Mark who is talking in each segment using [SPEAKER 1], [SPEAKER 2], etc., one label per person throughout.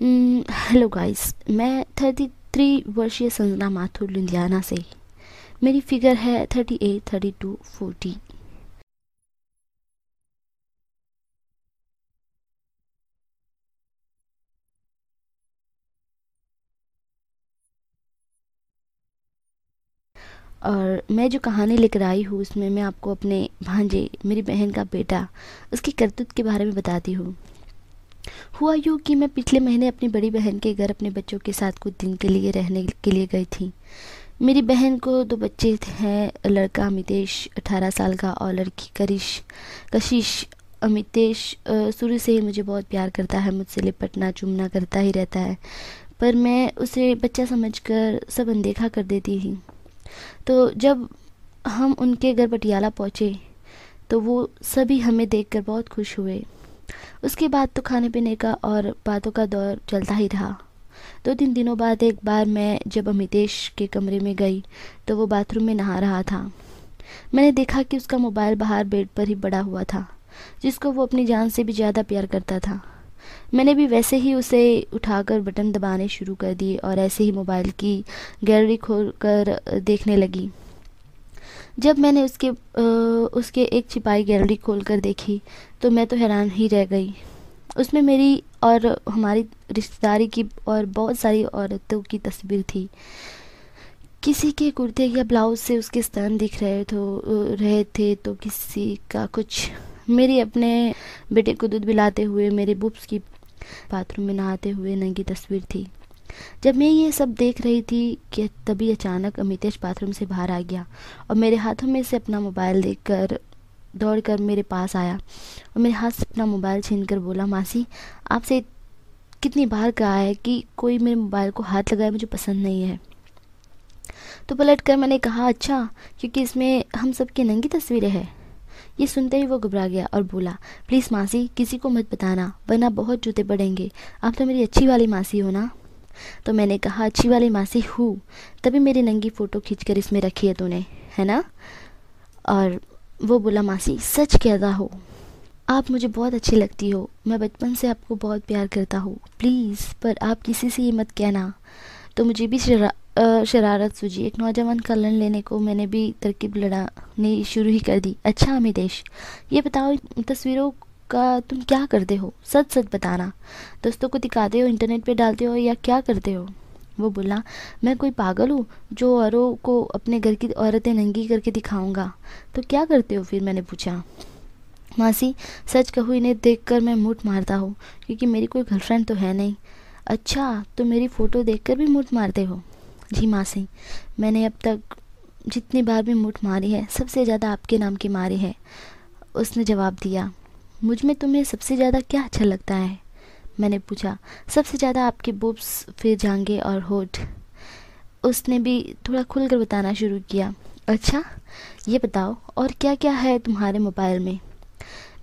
[SPEAKER 1] Hello guys मैं thirty three वर्षीय संजना माथुर, लुधियाना से। मेरी फिगर है thirty eight thirty two forty और मैं जो कहानी लेकर आई हूँ, उसमें मैं आपको अपने भांजे, मेरी बहन का बेटा, उसकी करतूत के बारे में बताती हूँ। हुआ यूँ कि मैं पिछले महीने अपनी बड़ी बहन के घर अपने बच्चों के साथ कुछ दिन के लिए रहने के लिए गई थी। मेरी बहन को दो बच्चे हैं, लड़का अमितेश, अठारह साल का, और लड़की करिश। कशिश, अमितेश शुरू से ही मुझे बहुत प्यार करता है, मुझसे लिपटना, चुमना करता ही रहता है। पर मैं उसे बच्चा समझकर सब अनदेखा कर देती थी। तो जब हम उनके घर पटियाला पहुँचे तो वो सभी हमें देखकर बहुत खुश हुए। उसके बाद तो खाने पीने का और बातों का दौर चलता ही रहा। दो तीन दिनों बाद एक बार मैं जब अमितेश के कमरे में गई तो वो बाथरूम में नहा रहा था। मैंने देखा कि उसका मोबाइल बाहर बेड पर ही पड़ा हुआ था, जिसको वो अपनी जान से भी ज़्यादा प्यार करता था। मैंने भी वैसे ही उसे उठाकर बटन दबाने शुरू कर दिए और ऐसे ही मोबाइल की गैलरी खोल कर देखने लगी। जब मैंने उसके उसके एक छिपाई गैलरी खोल कर देखी तो मैं तो हैरान ही रह गई। उसमें मेरी और हमारी रिश्तेदारी की और बहुत सारी औरतों की तस्वीर थी। किसी के कुर्ते या ब्लाउज से उसके स्तन दिख रहे तो रहे थे तो किसी का कुछ। मेरी अपने बेटे को दूध पिलाते हुए मेरे बुब्स की बाथरूम में नहाते हुए नंगी तस्वीर थी। जब मैं ये सब देख रही थी कि तभी अचानक अमितेश बाथरूम से बाहर आ गया और मेरे हाथों में से अपना मोबाइल देखकर दौड़कर मेरे पास आया और मेरे हाथ से अपना मोबाइल छीन कर बोला, मासी, आपसे कितनी बार कहा है कि कोई मेरे मोबाइल को हाथ लगाए मुझे पसंद नहीं है? तो पलट कर मैंने कहा अच्छा क्योंकि इसमें हम सब की नंगी तस्वीरें हैं। ये सुनते ही वो घबरा गया और बोला, प्लीज़ मासी, किसी को मत बताना, वरना बहुत जूते पड़ेंगे। आप तो मेरी अच्छी वाली मासी हो ना? तो मैंने कहा अच्छी वाली मासी हूँ। तभी मेरी नंगी फ़ोटो खींच कर इसमें रखी है तूने है ना? और वो बोला मासी सच कहता हो आप मुझे बहुत अच्छी लगती हो। मैं बचपन से आपको बहुत प्यार करता हूँ। प्लीज़ पर आप किसी से ये मत कहना। तो मुझे भी शरा, शरारत सूझी। एक नौजवान का लन लेने को मैंने भी तरकीब लड़ानी शुरू ही कर दी। अच्छा अमितेश ये बताओ तस्वीरों का तुम क्या करते हो? सच सच बताना। दोस्तों को दिखाते हो, इंटरनेट पे डालते हो या क्या करते हो? वो बोला मैं कोई पागल हूँ जो औरों को अपने घर की औरतें नंगी करके दिखाऊँगा। तो क्या करते हो? फिर मैंने पूछा, मासी, सच कहूँ इन्हें देखकर मैं मुठ मारता हूँ, क्योंकि मेरी कोई गर्लफ्रेंड तो है नहीं। अच्छा तो मेरी फ़ोटो देखकर भी मुठ मारते हो? जी मासी, मैंने अब तक जितनी बार भी मुठ मारी है, सबसे ज़्यादा आपके नाम की मारी है। उसने जवाब दिया मुझमें तुम्हें सबसे ज़्यादा क्या अच्छा लगता है? मैंने पूछा। सबसे ज़्यादा आपके बुब्स फिर जांगे और होठ। उसने भी थोड़ा खुलकर बताना शुरू किया। अच्छा ये बताओ और क्या क्या है तुम्हारे मोबाइल में?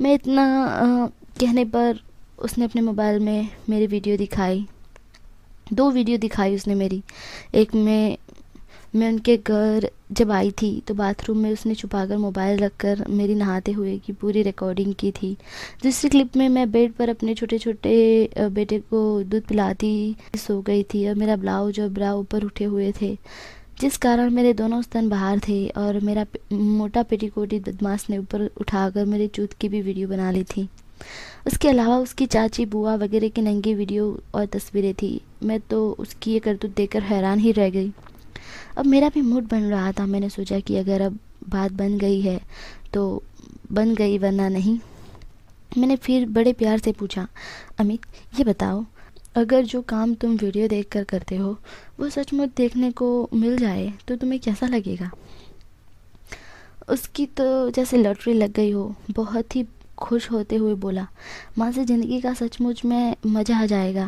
[SPEAKER 1] मैं इतना आ, कहने पर उसने अपने मोबाइल में मेरी वीडियो दिखाई। दो वीडियो दिखाई उसने मेरी। एक में मैं उनके घर जब आई थी तो बाथरूम में उसने छुपाकर मोबाइल रखकर मेरी नहाते हुए की पूरी रिकॉर्डिंग की थी। दूसरी क्लिप में मैं बेड पर अपने छोटे छोटे बेटे को दूध पिलाती सो गई थी और मेरा ब्लाउज और ब्रा ऊपर उठे हुए थे, जिस कारण मेरे दोनों स्तन बाहर थे और मेरा मोटा पेटीकोटी बदमाश ने ऊपर उठाकर मेरे चूत की भी वीडियो बना ली थी। उसके अलावा उसकी चाची, बुआ वगैरह की नंगी वीडियो और तस्वीरें थी। मैं तो उसकी ये करतूत देखकर हैरान ही रह गई। अब मेरा भी मूड बन रहा था। मैंने सोचा कि अगर अब बात बन गई है तो बन गई वरना नहीं। मैंने फिर बड़े प्यार से पूछा अमित ये बताओ अगर जो काम तुम वीडियो देख कर करते हो वो सचमुच देखने को मिल जाए तो तुम्हें कैसा लगेगा? उसकी तो जैसे लॉटरी लग गई हो बहुत ही खुश होते हुए बोला माँ से ज़िंदगी का सचमुच में मज़ा आ जाएगा।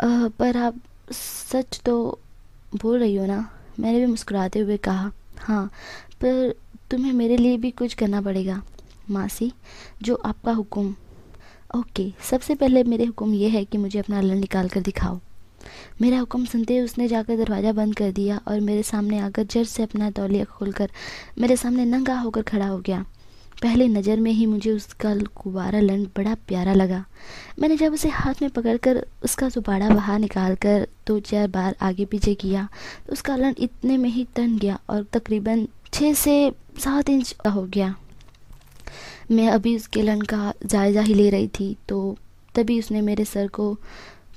[SPEAKER 1] आ, पर आप सच तो बोल रही हो ना? मैंने भी मुस्कुराते हुए कहा हाँ पर तुम्हें मेरे लिए भी कुछ करना पड़ेगा, मासी, जो आपका हुक्म। ओके, सबसे पहले मेरे हुक्म यह है कि मुझे अपना लड़ निकाल कर दिखाओ। मेरा हुक्म सुनते ही उसने जाकर दरवाज़ा बंद कर दिया और मेरे सामने आकर जर से अपना तौलिया खोलकर मेरे सामने नंगा होकर खड़ा हो गया। पहले नज़र में ही मुझे उसका गुब्बारा लंड बड़ा प्यारा लगा। मैंने जब उसे हाथ में पकड़कर उसका सुपाड़ा बाहर निकाल कर दो चार बार आगे पीछे किया तो उसका लंड इतने में ही तन गया और तकरीबन छः से सात इंच हो गया। मैं अभी उसके लंड का जायज़ा ही ले रही थी तो तभी उसने मेरे सर को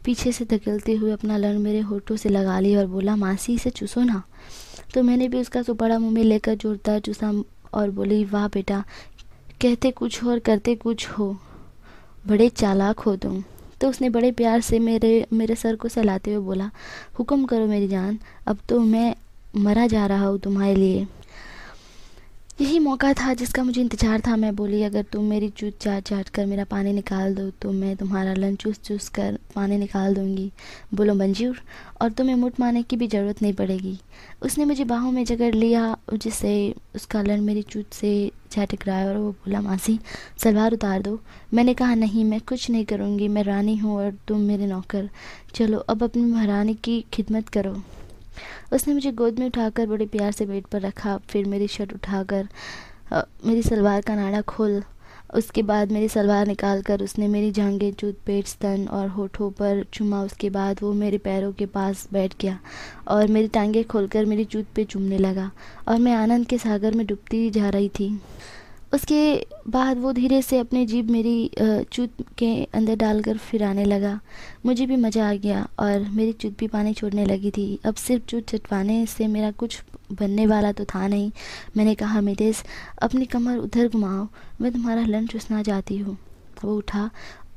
[SPEAKER 1] पीछे से धकेलते हुए अपना लंड मेरे होठों से लगा लिया और बोला, मासी, इसे चूसो ना। तो मैंने भी उसका सुपाड़ा मुँह में लेकर जोरदार चूसा और बोली, वाह बेटा, कहते कुछ हो और करते कुछ हो। बड़े चालाक हो तुम। तो उसने बड़े प्यार से मेरे मेरे सर को सहलाते हुए बोला, हुक्म करो मेरी जान, अब तो मैं मरा जा रहा हूँ तुम्हारे लिए। यही मौका था जिसका मुझे इंतज़ार था। मैं बोली, अगर तुम मेरी चूत चाट चाट कर मेरा पानी निकाल दो तो मैं तुम्हारा लन चूस चूस कर पानी निकाल दूँगी। बोलो, मंजूर, और तुम्हें मुठ मारने की भी ज़रूरत नहीं पड़ेगी। उसने मुझे बाहों में जगड़ लिया, जिससे उसका लन मेरी चूत से जा और वो बोला, मासी, सलवार उतार दो। मैंने कहा, नहीं, मैं कुछ नहीं करूँगी, मैं रानी हूँ और तुम मेरे नौकर। चलो, अब अपनी महारानी की खिदमत करो। उसने मुझे गोद में उठाकर बड़े प्यार से बेड पर रखा, फिर मेरी शर्ट उठाकर मेरी सलवार का नाड़ा खोल, उसके बाद मेरी सलवार निकाल कर उसने मेरी जांघें चूत पेट, स्तन और होठों पर चुमा, उसके बाद वो मेरे पैरों के पास बैठ गया और मेरी टांगें खोलकर मेरी चूत पे चुमने लगा और मैं आनंद के सागर में डूबती जा रही थी। उसके बाद वो धीरे से अपनी जीभ मेरी चूत के अंदर डालकर फिर आने लगा। मुझे भी मज़ा आ गया और मेरी चूत भी पानी छोड़ने लगी थी। अब सिर्फ़ चूत चटवाने से मेरा कुछ बनने वाला तो था नहीं। मैंने कहा मितेश अपनी कमर उधर घुमाओ। मैं तुम्हारा लंच चूसना चाहती हूँ। वो उठा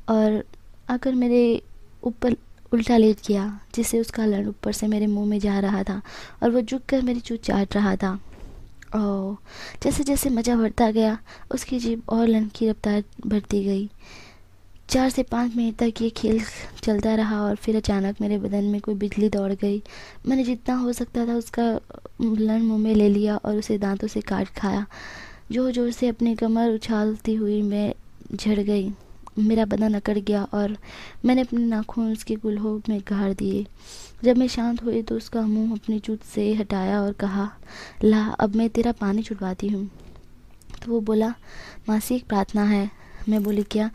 [SPEAKER 1] और आकर मेरे ऊपर उल्टा लेट गया जिससे उसका लंड ऊपर से मेरे मुँह में जा रहा था और वो झुक कर मेरी चूत चाट रहा था। ओह, जैसे जैसे मज़ा बढ़ता गया, उसकी जीप और लन की रफ्तार बढ़ती गई। चार से पाँच मिनट तक ये खेल चलता रहा और फिर अचानक मेरे बदन में कोई बिजली दौड़ गई। मैंने जितना हो सकता था उसका लन मुँह में ले लिया और उसे दांतों से काट खाया। ज़ोर ज़ोर से अपनी कमर उछालती हुई मैं झड़ गई। मेरा बदन अकड़ गया और मैंने अपने नाखून उसके गुल्हों में गाड़ दिए। जब मैं शांत हुई तो उसका मुँह अपनी चुट से हटाया और कहा, ला, अब मैं तेरा पानी छुटवाती हूँ। तो वो बोला, मासी, एक प्रार्थना है। मैं बोली, क्या?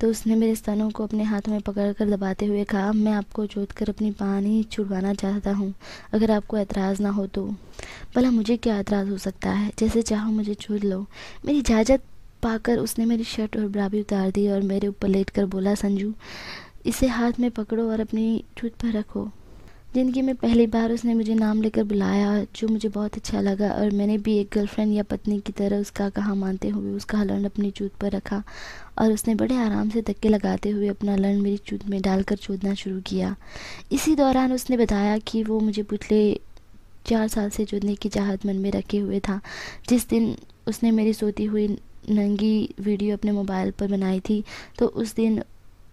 [SPEAKER 1] तो उसने मेरे स्तनों को अपने हाथों में पकड़कर दबाते हुए कहा, मैं आपको जोत कर अपनी पानी छुड़वाना चाहता हूँ, अगर आपको एतराज़ ना हो तो। भला मुझे क्या एतराज़ हो सकता है? जैसे चाहो मुझे छूट लो। मेरी इजाज़त पाकर उसने मेरी शर्ट और ब्रा भी उतार दी और मेरे ऊपर लेट कर बोला, संजू, इसे हाथ में पकड़ो और अपनी छुट पर रखो। ज़िंदगी में पहली बार उसने मुझे नाम लेकर बुलाया, जो मुझे बहुत अच्छा लगा और मैंने भी एक गर्लफ्रेंड या पत्नी की तरह उसका कहा मानते हुए उसका लंड अपनी चूत पर रखा और उसने बड़े आराम से धक्के लगाते हुए अपना लंड मेरी चूत में डालकर चूदना शुरू किया। इसी दौरान उसने बताया कि वो मुझे पिछले चार साल से चूदने की चाहत मन में रखे हुए था। जिस दिन उसने मेरी सोती हुई नंगी वीडियो अपने मोबाइल पर बनाई थी तो उस दिन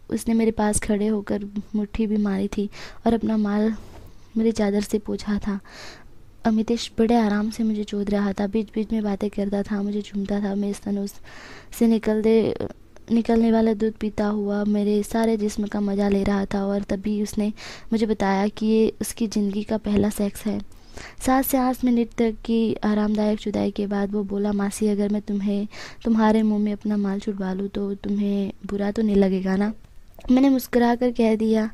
[SPEAKER 1] उसने मेरे पास खड़े होकर मुट्ठी भी मारी थी और अपना माल मेरी चादर से पूछा था। अमितेश बड़े आराम से मुझे चोद रहा था। बीच बीच में बातें करता था, मुझे चूमता था मेरे स्तनों से निकल दे निकलने वाला दूध पीता हुआ, मेरे सारे जिस्म का मज़ा ले रहा था और तभी उसने मुझे बताया कि ये उसकी ज़िंदगी का पहला सेक्स है। सात से आठ मिनट तक की आरामदायक जुदाई के बाद वो बोला, मासी, अगर मैं तुम्हें, तुम्हारे मुँह में अपना माल छुड़वा लूँ तो तुम्हें बुरा तो नहीं लगेगा ना? मैंने मुस्कुरा कर कह दिया,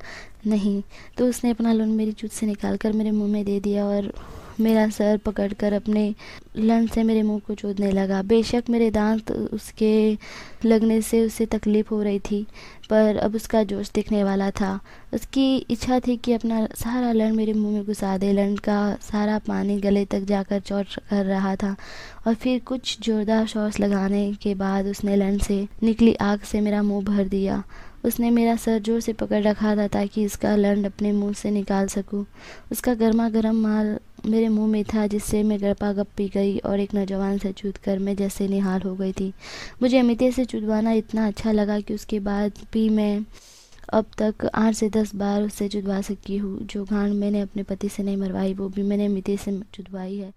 [SPEAKER 1] नहीं। तो उसने अपना लोन मेरी जूत से निकाल कर मेरे मुँह में दे दिया और मेरा सर पकड़कर अपने लन से मेरे मुँह को चोदने लगा। बेशक मेरे दांत उसके लगने से उसे तकलीफ़ हो रही थी, पर अब उसका जोश दिखने वाला था। उसकी इच्छा थी कि अपना सारा लन मेरे मुँह में घुसा दे। लन का सारा पानी गले तक जाकर चौट कर रहा था और फिर कुछ जोरदार शौस लगाने के बाद उसने लन से निकली आग से मेरा मुँह भर दिया। उसने मेरा सर ज़ोर से पकड़ रखा था ताकि इसका लंड अपने मुँह से निकाल सकूँ। उसका गर्मा गर्म माल मेरे मुँह में था जिससे मैं गड़पा गप पी गई और एक नौजवान से चूत कर मैं जैसे निहाल हो गई थी। मुझे अमित से चुदवाना इतना अच्छा लगा कि उसके बाद भी मैं अब तक आठ से दस बार उससे चुदवा सकी हूँ। जो घाण मैंने अपने पति से नहीं मरवाई, वो भी मैंने अमित से चुदवाई है।